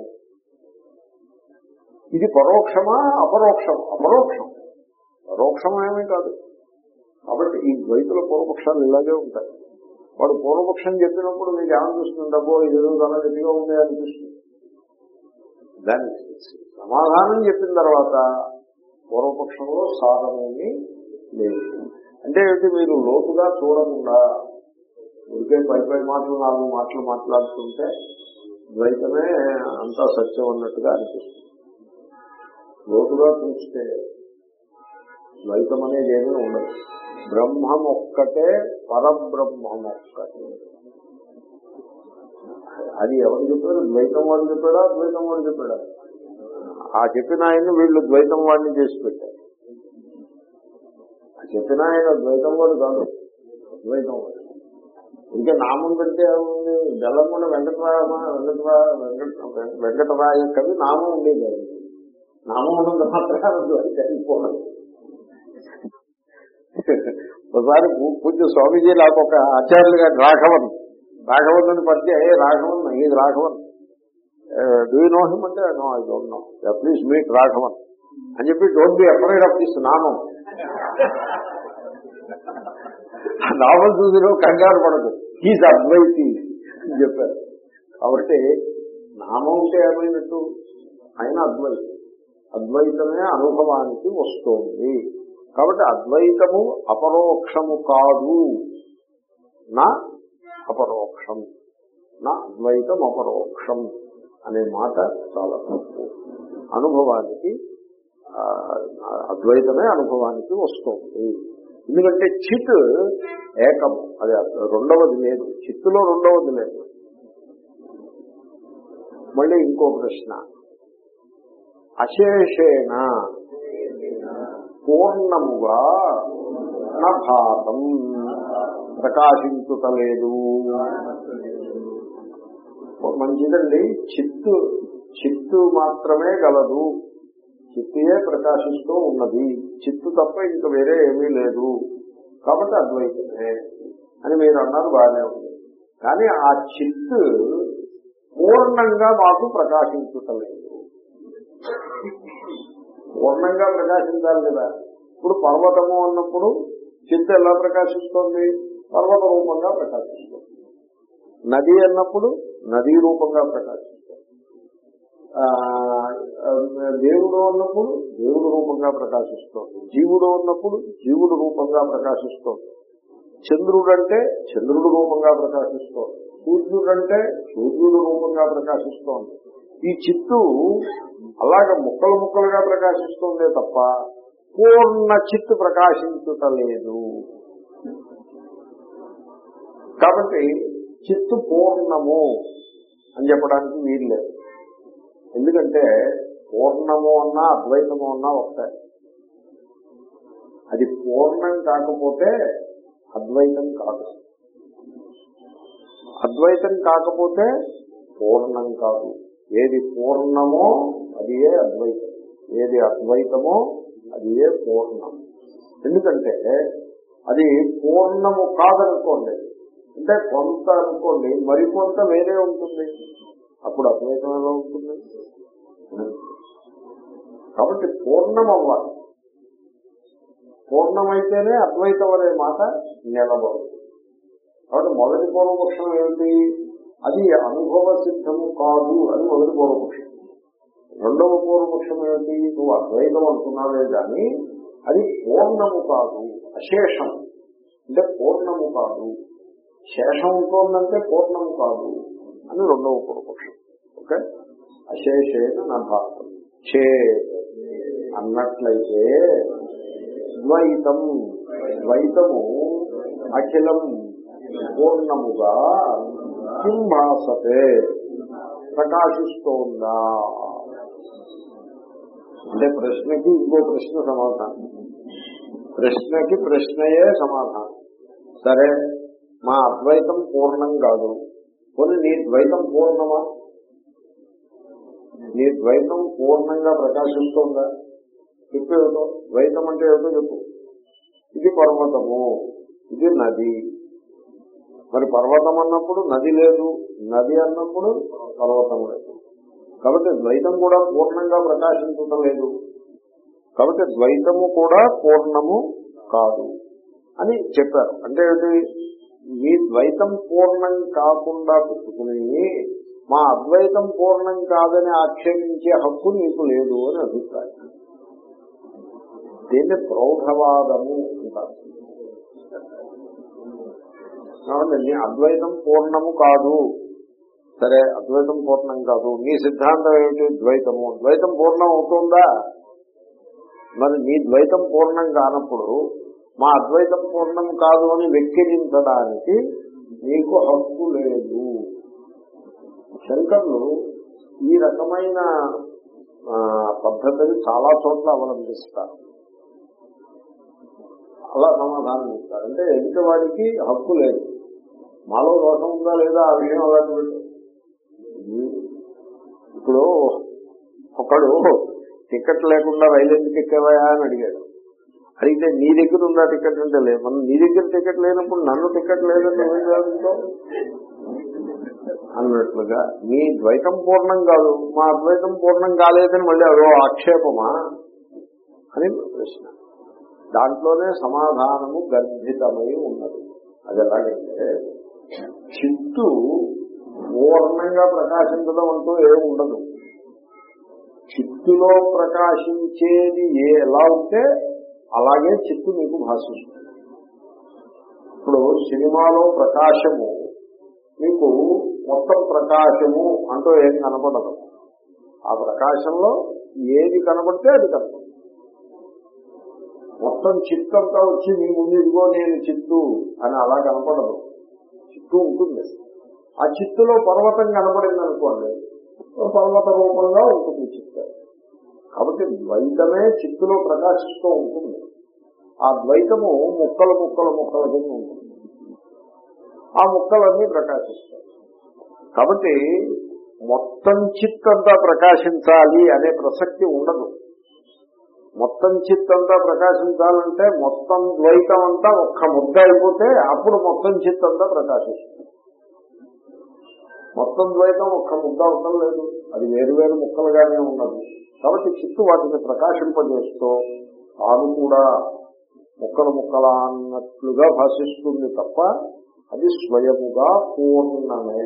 ఇది పరోక్షమా? అపరోక్షం. అపరోక్షం. పరోక్షం ఏమీ కాదు. కాబట్టి ఈ ద్వైతుల పూర్వపక్షాలు ఇలాగే ఉంటాయి. వాడు పూర్వపక్షం చెప్పినప్పుడు మీకు ఏమనిపిస్తుంది డబ్బో ఏదో చాలా గట్టిగా ఉంది అనిపిస్తుంది దాని సమాధానం చెప్పిన తర్వాత పూర్వపక్షంలో సారమేమి లేదు. అంటే ఏంటి మీరు లోతుగా చూడకుండా ఉడికే పై పై మాటలు నాలుగు మాటలు మాట్లాడుతుంటే ద్వైతమే అంతా సత్యం అన్నట్టుగా అనిపిస్తుంది. లోతుగా చూస్తే ద్వైతం అనేది ఏమీ ఉండదు. బ్రహ్మం ఒక్కటే పరబ్రహ్మం ఒక్కటే. అది ఎవరు చెప్పారు? ద్వైతం వాడు చెప్పాడా? ద్వైతం వాడు చెప్పాడా? ఆ చెప్పిన ఆయన వీళ్ళు ద్వైతం వాడిని చేసి పెట్టారు. చెప్పిన ఆయన ద్వైతం వాడు కాదు. ద్వైతం వాడు. ఇంకా నామం పెడితే ఏముంది? బెల్లంకొండ వెంకటరామ వెంకటరా వెంకట వెంకటరాయ కవి నామం ఉండేది నామం ఉన్నంత మాత్రం ద్వైతం ఒకసారి పూజ స్వామీజీ నాకు ఒక ఆచార్యులు గారు రాఘవన్. రాఘవన్ అని పరిచయ ఏ రాఘవన్ ఇది రాఘవన్. డూ నో హిమ్ అంటే no I don't know please meet Raghavan. అని చెప్పి don't be afraid of this నామం. నావల్ చూసిన కంగారు పడదు హీజ్ అద్వైతి అని చెప్పారు. కాబట్టి నామం ఉంటే ఏమైనట్టు ఆయన అద్వైతం. అద్వైతమే అనుభవానికి వస్తోంది. కాబట్టి అద్వైతము అపరోక్షము కాదు. నా అపరోక్షం. నా అద్వైతం అపరోక్షం అనే మాట చాలా తప్పు. అనుభవానికి అద్వైతమే అనుభవానికి వస్తుంది. ఎందుకంటే చిత్ ఏకము అది రెండవది లేదు. చిత్తులో రెండవది లేదు. మళ్ళీ ఇంకో ప్రశ్న. అశేషేణ పూర్ణముగా నా భాతం ప్రకాశించుటలేదు మంచిదండి. చిత్తు చిత్తు మాత్రమే గలదు. చిత్తే ప్రకాశిస్తూ ఉన్నది. చిత్తు తప్ప ఇంక వేరే ఏమీ లేదు. కాబట్టి అద్వైతమే అని మీరు అన్నారు బాగానే ఉంది. కానీ ఆ చిత్తు పూర్ణంగా మాకు ప్రకాశించటలేదు. పూర్ణంగా ప్రకాశించాలి కదా. ఇప్పుడు పర్వతము అన్నప్పుడు చిత్తు ఎలా ప్రకాశిస్తోంది? పర్వత రూపంగా ప్రకాశిస్తుంది. నది అన్నప్పుడు నదీ రూపంగా ప్రకాశిస్తుంది. ఆ, దేవుడు అన్నప్పుడు దేవుడు రూపంగా ప్రకాశిస్తోంది. జీవుడు అన్నప్పుడు జీవుడు రూపంగా ప్రకాశిస్తోంది. చంద్రుడు అంటే చంద్రుడు రూపంగా ప్రకాశిస్తోంది. సూర్యుడు అంటే సూర్యుడు రూపంగా ప్రకాశిస్తోంది. ఈ చిత్తు అలాగ ముక్కలు ముక్కలుగా ప్రకాశిస్తోందే తప్ప పూర్ణ చిత్తు ప్రకాశించుటలేదు కాబట్టి చిత్తు పూర్ణము అని చెప్పడానికి వీలు లేదు. ఎందుకంటే పూర్ణము అన్నా అద్వైతము అన్నా వస్తాయి అది పూర్ణం కాకపోతే అద్వైతం కాదు. అద్వైతం కాకపోతే పూర్ణం కాదు. ఏది పూర్ణమో అది ఏ అద్వైతం. ఏది అద్వైతమో అది ఏ పూర్ణం. ఎందుకంటే అది పూర్ణము కాదనుకోండి. అంటే కొంత అనుకోండి మరికొంత వేరే ఉంటుంది. అప్పుడు అద్వైతం ఎలా ఉంటుంది? కాబట్టి పూర్ణం అవ్వాలి పూర్ణమైతేనే అద్వైతం అనే మాట నిలబడదు. కాబట్టి మొదటి పూర్వపక్షం ఏమిటి? అది అనుభవ సిద్ధము కాదు అని మొదటి పూర్వపక్షం. రెండవ పూర్వపక్షం ఏమిటి? నువ్వు అద్వైతం అంటున్నావే కానీ అది పూర్ణము కాదు అశేషం. అంటే పూర్ణము కాదు. శేషం ఉంటుందంటే పూర్ణము కాదు అని రెండవ పూర్వపక్షం. ఓకే? అశేషేన నా భాగం చే అన్నట్లయితే ద్వైతం ద్వైతము అఖిలం పూర్ణముగా సింహాసతే ప్రకాశిస్తోందా? అంటే ప్రశ్నకి ఇంకో ప్రశ్న సమాధానం. ప్రశ్నకి ప్రశ్నయే సమాధానం. సరే మా అద్వైతం పూర్ణం కాదు. కొన్ని నీ ద్వైతం పూర్ణమా? నీ ద్వైతం పూర్ణంగా ప్రకాశిస్తోందా? చెప్పేదో ద్వైతం అంటే ఏమిటో చెప్పు. ఇది పర్వతము ఇది నది. మరి పర్వతం అన్నప్పుడు నది లేదు నది అన్నప్పుడు పర్వతం లేదు. కాబట్టి ద్వైతం కూడా పూర్ణంగా ప్రకాశించటం లేదు. కాబట్టి ద్వైతము కూడా పూర్ణము కాదు అని చెప్పారు. అంటే మీ ద్వైతం పూర్ణం కాకుండా పెట్టుకుని మా అద్వైతం పూర్ణం కాదని ఆక్షేపించే హక్కు నీకు లేదు అని అభిప్రాయం. దీన్ని ప్రౌఢవాదము అంటారు. కాబట్టి నీ అద్వైతం పూర్ణము కాదు. సరే అద్వైతం పూర్ణం కాదు. నీ సిద్ధాంతం ఏమిటి? ద్వైతము. ద్వైతం పూర్ణం అవుతుందా? మరి నీ ద్వైతం పూర్ణం కానప్పుడు మా అద్వైతం పూర్ణం కాదు అని వెక్కిరించడానికి నీకు హక్కు లేదు. శంకర్లు ఈ రకమైన పద్ధతిని చాలా చోట్ల అవలంబిస్తారు. అలా సమాధానం ఇస్తారు అంటే ఎదుటి వాడికి హక్కు లేదు. మాలో దోషం ఉందా లేదా ఆ విషయం అలాంటి ఇప్పుడు ఒకడు టికెట్ లేకుండా రైలు ఎందుకు ఎక్కావా అని అడిగాడు. అడిగితే నీ దగ్గర ఉందా టికెట్ అంటే లేదు. మనం నీ దగ్గర టికెట్ లేనప్పుడు నన్ను టికెట్ లేదని నువ్వేం చదువుతావు అన్నట్లుగా మీ ద్వైతం పూర్ణం కాదు. మా అద్వైతం పూర్ణం కాలేదని మళ్ళీ అదో ఆక్షేపమా? అని ప్రశ్న. దాంట్లోనే సమాధానము గర్భితమై ఉన్నది. అది ఎలాగంటే చిత్తు పూర్ణంగా ప్రకాశించడం అంటూ ఏమి ఉండదు. చిత్తులో ప్రకాశించేది ఏ ఎలా ఉంటే అలాగే చిత్తు మీకు భాషిస్తుంది. ఇప్పుడు సినిమాలో ప్రకాశము మీకు మొత్తం ప్రకాశము అంటూ ఏం కనపడదు. ఆ ప్రకాశంలో ఏది కనపడితే అది కనపడదు. మొత్తం చిత్తంతా వచ్చి మీ ముందు ఇదిగో నేను చిత్తు అని అలా కనపడదు. చిత్తు ఉంటుంది. ఆ చిత్తులో పర్వతం కనపడింది అనుకోండి పర్వత రూపంగా ఉంటుంది చిత్త. కాబట్టి ద్వైతమే చిత్తులో ప్రకాశిస్తూ ఉంటుంది. ఆ ద్వైతము ముక్కలు ముక్కలు ముక్కల కింద ఉంటుంది. ఆ ముక్కలన్నీ ప్రకాశిస్తాయి. కాబట్టి మొత్తం చిత్తంతా ప్రకాశించాలి అనే ప్రసక్తి ఉండదు. మొత్తం చిత్తంతా ప్రకాశించాలంటే మొత్తం ద్వైతం అంతా ఒక్క ముద్ద అయిపోతే అప్పుడు మొత్తం చిత్తంతా ప్రకాశిస్తుంది. మొత్తం ద్వైతం ఒక్క ముద్ద అవసరం లేదు. అది వేరు వేరు ముక్కలుగానే ఉన్నది. కాబట్టి చిత్తు వాటిని ప్రకాశింపజేస్తూ తాను కూడా ముక్కలు ముక్కల అన్నట్లుగా భాషిస్తుంది తప్ప అది స్వయముగా పూర్ణమే.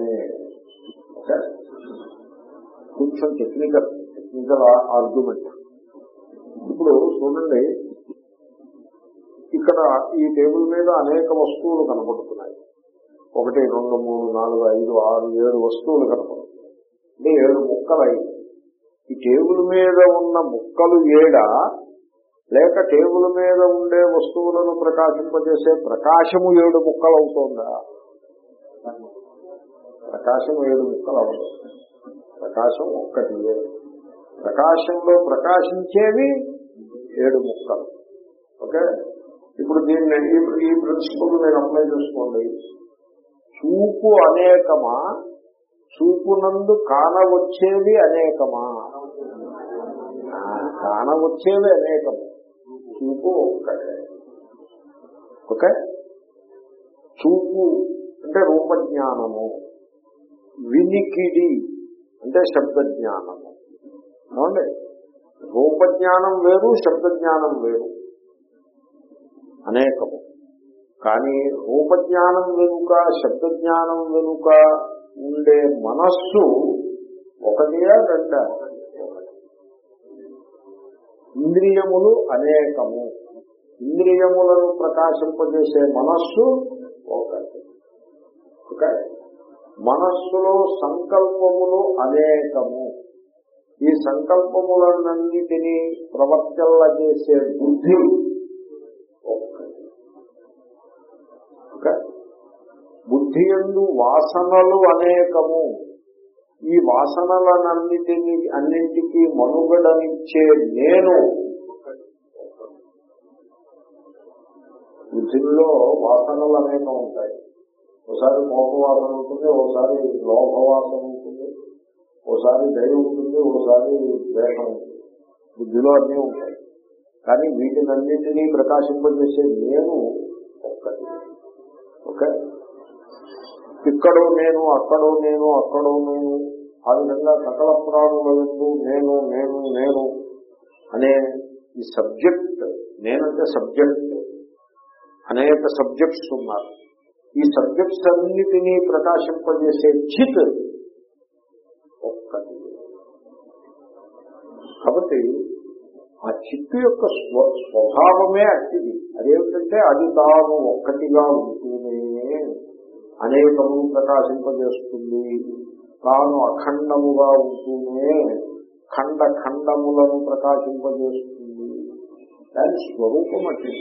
కొంచెం టెక్నికల్ టెక్నికల్ ఆర్గ్యుమెంట్ ఇప్పుడు చూడండి ఇక్కడ ఈ టేబుల్ మీద అనేక వస్తువులు కనపడుతున్నాయి. ఒకటి రెండు మూడు నాలుగు ఐదు ఆరు ఏడు వస్తువులు కనపడుతున్నాయి. అంటే ఏడు ముక్కలు అయింది ఈ టేబుల్ మీద ఉన్న ముక్కలు ఏడా? లేక టేబుల్ మీద ఉండే వస్తువులను ప్రకాశింపజేసే ప్రకాశము ఏడు ముక్కలు అవుతోందా? ప్రకాశం ఏడు ముక్కలు అవుతుంది. ప్రకాశం ఒక్కటి ప్రకాశంలో ప్రకాశించేవి ఏడు ముక్కలు. ఓకే? ఇప్పుడు దీన్ని ఈ- ప్రిన్సిపల్ మీరు అప్లై చేసుకోండి. చూపు అనేకమా? చూపునందు కానవచ్చేవి అనేకమా? కానవచ్చేవి అనేకము చూపు ఒక్కటే. ఓకే? చూపు అంటే రూపజ్ఞానము. వినికిడి అంటే శబ్దజ్ఞానము. ఏమండి? రూపజ్ఞానం వేరు శబ్దజ్ఞానం వేరు. అనేకము. కానీ రూపజ్ఞానం వెనుక శబ్దజ్ఞానం వెనుక ఉండే మనస్సు ఒకటియా రెండా. ఇంద్రియములు అనేకము. ఇంద్రియములను ప్రకాశింపజేసే మనస్సు ఒకటి. ఓకే? మనస్సులో సంకల్పములు అనేకము. ఈ సంకల్పములన్నిటినీ ప్రవర్తన చేసే బుద్ధి బుద్ధి ఎందు వాసనలు అనేకము. ఈ వాసనలనన్నిటినీ అన్నింటికీ మనుగడనిచ్చే నేను బుద్ధిలో వాసనలు అనేకం ఉంటాయి. ఒకసారి కోప వాసన ఉంటుంది ఒకసారి లోభ వాసన ఉంటుంది ఒకసారి దయ ఉంటుంది. ఒకసారి ద్వేషం ఉంటుంది బుద్ధిలో అన్నీ ఉంటాయి. కానీ వీటినన్నింటినీ ప్రకాశింపజేసే నేను ఒక్కటి ఓకే? ఇక్కడో నేను అక్కడో నేను అక్కడో నేను ఆ విధంగా సకల ప్రాణులందు నేను నేను నేను అనే ఈ సబ్జెక్ట్ నేనంటే సబ్జెక్ట్ అనేక సబ్జెక్ట్స్ ఉన్నారు. ఈ సబ్జెక్ట్స్ అన్నిటినీ ప్రకాశింపజేసే చిత్ ఆ చిట్టు యొక్క స్వ స్వభావమే అట్టిది అదేమిటంటే అది తాను ఒక్కటిగా ఉంటూనే అనేకము ప్రకాశింపజేస్తుంది. తాను అఖండముగా ఉంటూనే ఖండ ఖండములను ప్రకాశింపజేస్తుంది. దాని స్వరూపం అట్టి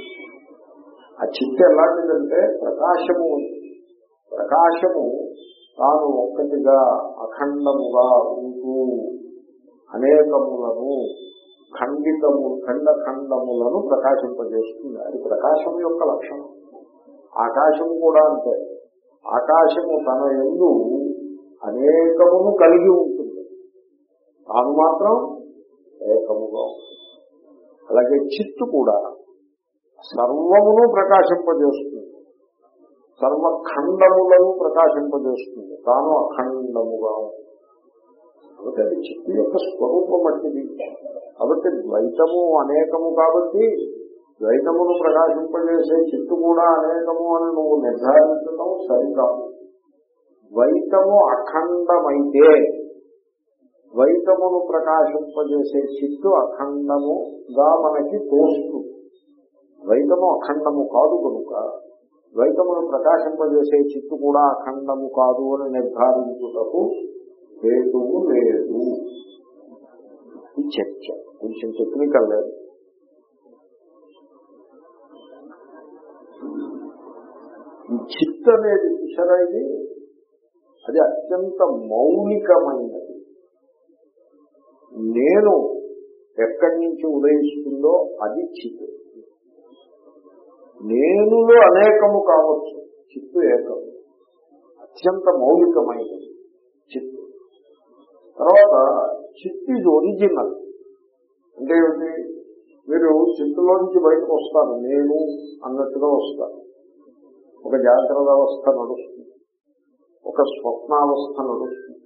ఆ చిట్టు ఎలాంటిదంటే ప్రకాశము ప్రకాశము తాను ఒక్కటిగా అఖండముగా ఉంటూ అనేకములను ఖండితము ఖండ ఖండములను ప్రకాశింపజేస్తుంది. అది ప్రకాశం యొక్క లక్షణం. ఆకాశము కూడా అంతే. ఆకాశము తన ఎందు అనేకమును కలిగి ఉంటుంది. తాను మాత్రం ఏకముగా ఉంటుంది. అలాగే చిత్తు కూడా సర్వమును ప్రకాశింపజేస్తుంది. సర్వఖండములను ప్రకాశింపజేస్తుంది. తాను అఖండముగా ఉంటుంది. కాబట్టి అది చిత్తు యొక్క స్వరూపం అట్టిది కాబట్టి ద్వైతము అనేకము కాబట్టి ద్వైతమును ప్రకాశింపజేసే చిత్తు కూడా అనేకము అని నువ్వు నిర్ధారించడం సరికాదు. ద్వైతము అఖండమైతే ద్వైతమును ప్రకాశింపజేసే చిత్తు అఖండముగా మనకి తోస్తుంది. ద్వైతము అఖండము కాదు కనుక ద్వైతమును ప్రకాశింపజేసే చిత్తు కూడా అఖండము కాదు అని నిర్ధారించుటకు హేతువు లేదు. ఈ చర్చ. కొంచెం టెక్నికల్ లేదు ఈ చిత్ అనేది చూసారా ఇది? అది అత్యంత మౌలికమైనది. నేను ఎక్కడి నుంచి ఉదయిస్తుందో అది చిత్ నేనులో అనేకము కావచ్చు. చిత్తు ఏకము అత్యంత మౌలికమైనది. చిత్తు. తర్వాత చిత్ ఈజ్ ఒరిజినల్. అంటే ఏమిటి? మీరు చిత్తులో నుంచి బయటకు వస్తారు. నేను అన్నట్టుగా వస్తారు. ఒక జాగ్రత్త అవస్థ నడుస్తుంది. ఒక స్వప్నావస్థ నడుస్తుంది.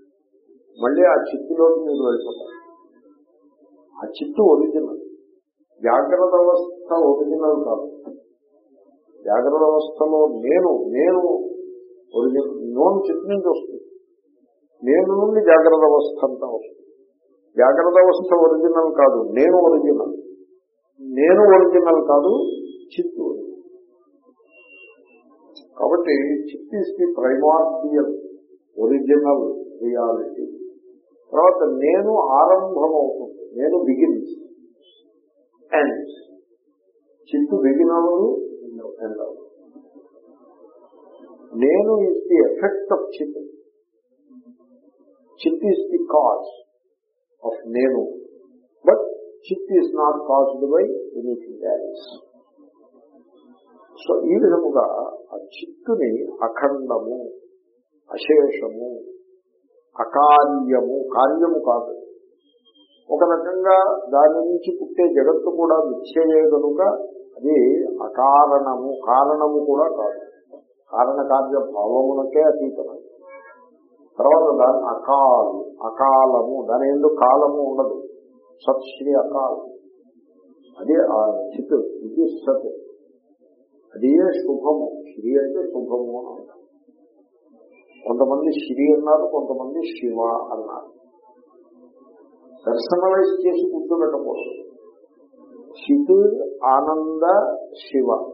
మళ్ళీ ఆ చిత్తులోకి మీరు వెళ్ళిపోతారు. ఆ చిత్తు ఒరిజినల్. జాగ్రత్త అవస్థ ఒరిజినల్ కాదు. జాగ్రత్త అవస్థలో నేను నేను ఒరిజినల్. నోన్ చిత్తు నుంచి వస్తుంది. నేను నుండి జాగ్రత్త అవస్థ అంతా వస్తుంది. జాగ్రత్త అవస్థ ఒరిజినల్ కాదు నేను ఒరిజినల్. నేను ఒరిజినల్ కాదు చిత్తు కాబట్టి చిత్ ఈస్ ది ఒరిజినల్ రియాలిటీ. తర్వాత నేను ఆరంభం అవుతుంది నేను బిగిన్స్ అండ్ చిత్తు బిగిన్ అవ్వదు ఎండ్ అవ్వదు. నేను ఈస్ ది ఎఫెక్ట్ ఆఫ్ చిత్తు. చిత్ ఈస్ ది కాజ్ ఆఫ్ నేను బట్ చిత్ is not caused by anything else so ఈ విధముగా ఆ చిత్తుని అఖండము అశేషము అకార్యము కార్యము కాదు. ఒక రకంగా దాని నుంచి పుట్టే జగత్తు కూడా మిథ్యయే కనుక అది అకారణము కారణము కూడా కాదు. కారణ కార్య భావమునకే అతీతమైంది. తర్వాత దాని అకాల్ అకాలము దాని ఎందుకు కాలము ఉండదు. సత్ శ్రీ అకాలం. అదే ఆ చిత్ ఇది సత్. అదే శుభము? శ్రీ అంటే శుభము అని. కొంతమంది శ్రీ అన్నారు కొంతమంది శివ అన్నారు. పర్సనలైజ్ చేసి కూర్చోబెట్టకూడదు. చిత్ ఆనంద శివ.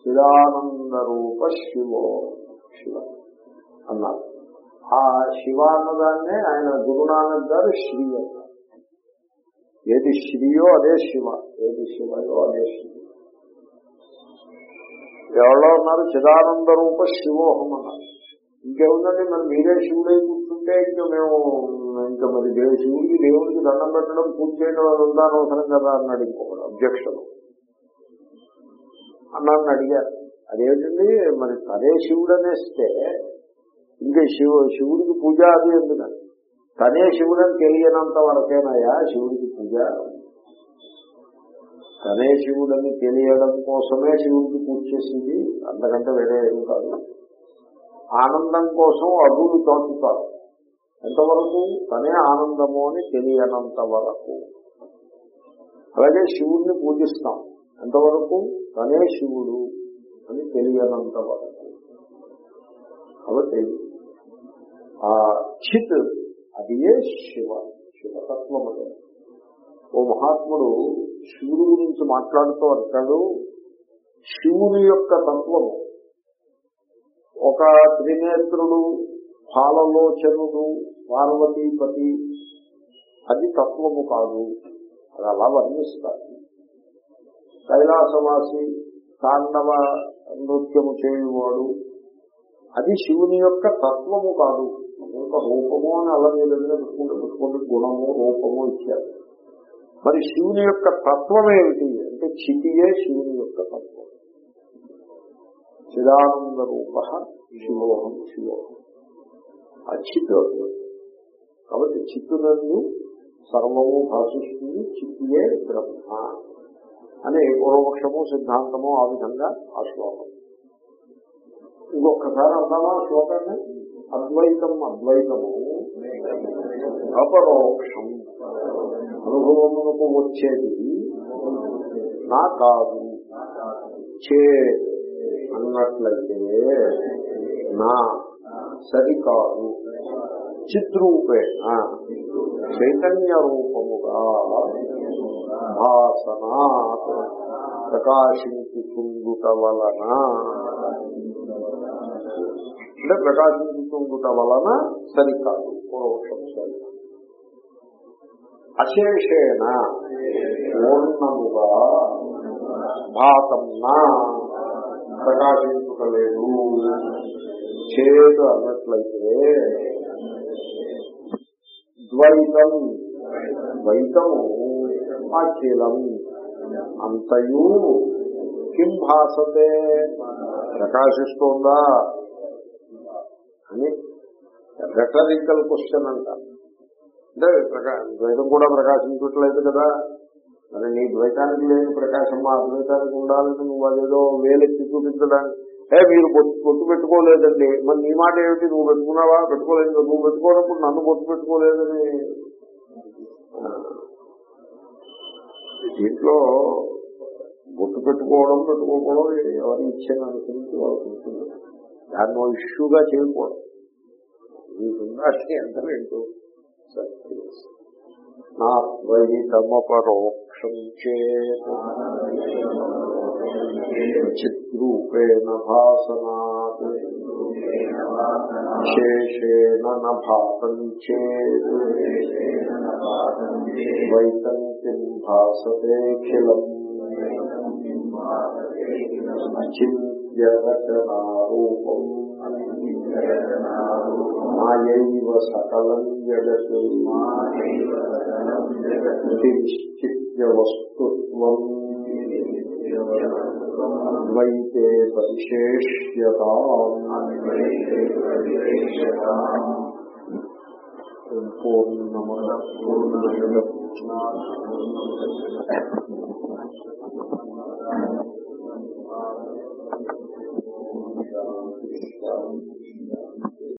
చిదానంద రూప శివో శివ అన్నారు. ఆ శివ అన్నదాన్నే ఆయన గురునానక్ గారు శ్రీ అన్నారు. ఏది శ్రీయో అదే శివ. ఏది శివయో అదే శ్రీ ఎవరో ఉన్నారు చిదానంద రూప శివోహం అన్నారు. ఇంకేముందండి మరి మీరే శివుడై కూర్చుంటే ఇంకా మేము ఇంకా మరి దేవు శివుడికి దేవుడికి దండం పెట్టడం పూజ చేయడం అది ఉందా? అనవసరం కదా అన్నాడు ఇంకొకడు అబ్జెక్షన్ అన్నాను అడిగారు. అదేంటండి మరి అదే శివుడు అనేస్తే ఇంకా శివు శివుడికి పూజ అది ఎందుకు? తనే శివుడని తెలియనంత వరకేనాయా శివుడికి పూజ. తనే శివుడని తెలియడం కోసమే శివుడికి పూజ చేసింది. అంతకంటే వేరే ఏం కాదు. ఆనందం కోసం అడుగులు తోచుతారు ఎంతవరకు? తనే ఆనందము అని తెలియనంత వరకు. అలాగే శివుడిని పూజిస్తాం. ఎంతవరకు? తనే శివుడు అని తెలియనంత వరకు. కాబట్టి ఆ చిత్ అది ఏ శివ శివతత్వం అది ఓ మహాత్ముడు శివుడు గురించి మాట్లాడుతూ అంటాడు శివుని యొక్క తత్వము ఒక త్రినేత్రుడు పాలలోచనుడు పార్వతీపతి అది తత్వము కాదు. అది అలా వర్ణిస్తారు. కైలాసవాసి తాండవ నృత్యము చేయువాడు అది శివుని యొక్క తత్వము కాదు. ఒక రూపము అని అలా మీరు పెట్టుకుంటే పెట్టుకుంటే గుణము రూపము ఇచ్చారు. మరి శివుని యొక్క తత్వం ఏమిటి? అంటే చితియే శివుని యొక్క తత్వం. చిదానంద రూప శివోహం శివోహం. ఆ కాబట్టి చిత్తునందు సర్వము భాషిస్తుంది చిత్తియే బ్రహ్మ అనే పూర్వపక్షము సిద్ధాంతము ఆ విధంగా ఆ శ్లోకం. ఇంకొకసారి అర్థమా శ్లోకాన్ని? అద్వైతం అద్వైతము అపరోక్షం. అనుభవమునకు వచ్చేది నా కాదు. చే అన్నట్లయితే నా సరికాదు చిద్రూపేణ చైతన్య రూపముగా భాసనా ప్రకాశించుకుందుట వలన అంటే ప్రకాశించుకుందుట వలన సరికాదు. పూర్వపక్షం సరి అశేషేణ పూర్ణముగా భాతంనా ప్రకాశించుటలేదు చేదు అన్నట్లయితే ద్వైతం ద్వైతము అఖిలం. అంతయు కిం భాసతే? ప్రకాశిస్తోందా? అని రెటరికల్ క్వశ్చన్ అంటారు అంటే ద్వైతం కూడా ప్రకాశించట్లేదు కదా. మరి నీ ద్వైతానికి లేని ప్రకాశం మా అద్వైతానికి ఉండాలని నువ్వు అదేదో వేలెత్తి చూపించడానికి. ఏ మీరు పొట్టు పెట్టుకోలేదండి. మరి నీ మాట ఏమిటి? నువ్వు పెట్టుకున్నావా? పెట్టుకోలేదు నువ్వు పెట్టుకోనప్పుడు నన్ను పొట్టు పెట్టుకోలేదని. దీంట్లో బొట్టు పెట్టుకోవడం పెట్టుకోకపోవడం ఎవరి ఇచ్చాను? అనుసరించి వాళ్ళకి ఉంటుంది దాన్ని ఓ ఇష్యూగా చేయకూడదు. మీకుందా ఎంత ఏంటో నా ద్వైతమపరోక్షం చేత్ చిద్రూపేణ భాసనాత్ శేషేణ భాతం చేత్ భాసతేఖిలం చింత్యరచనారూపం మాయైవ సకలం జగత్ నిశ్చిత్య వస్తుత్వం ద్వైతే పరిశేష్యత పూర్ణమద పూర్ణ శ్రీరామ